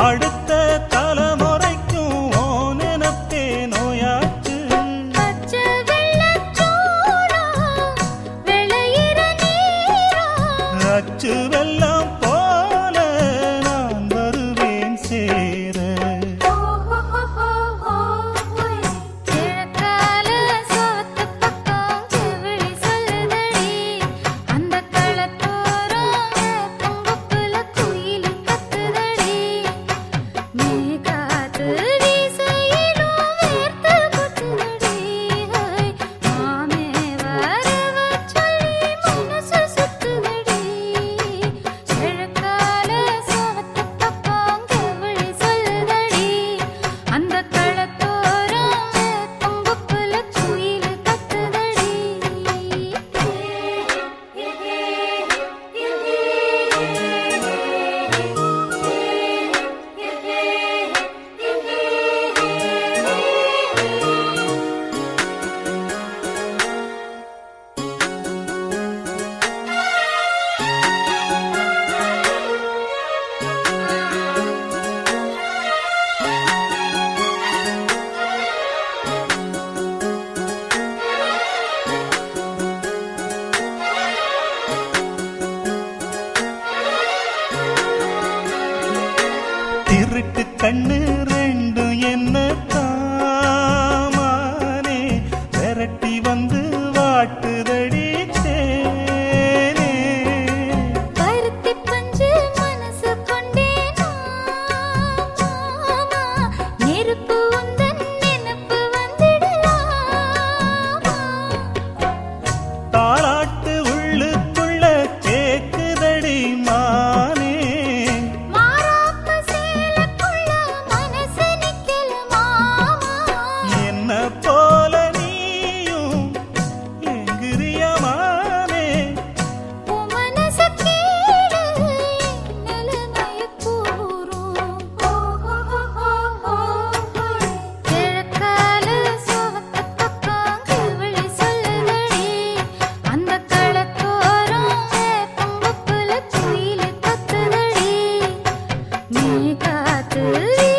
அடுத்த தலைமுறைக்கும் நினப்பே நோயாச்சு. அச்சு வெள்ளம் திருட்டு கண்ணு. 네 가득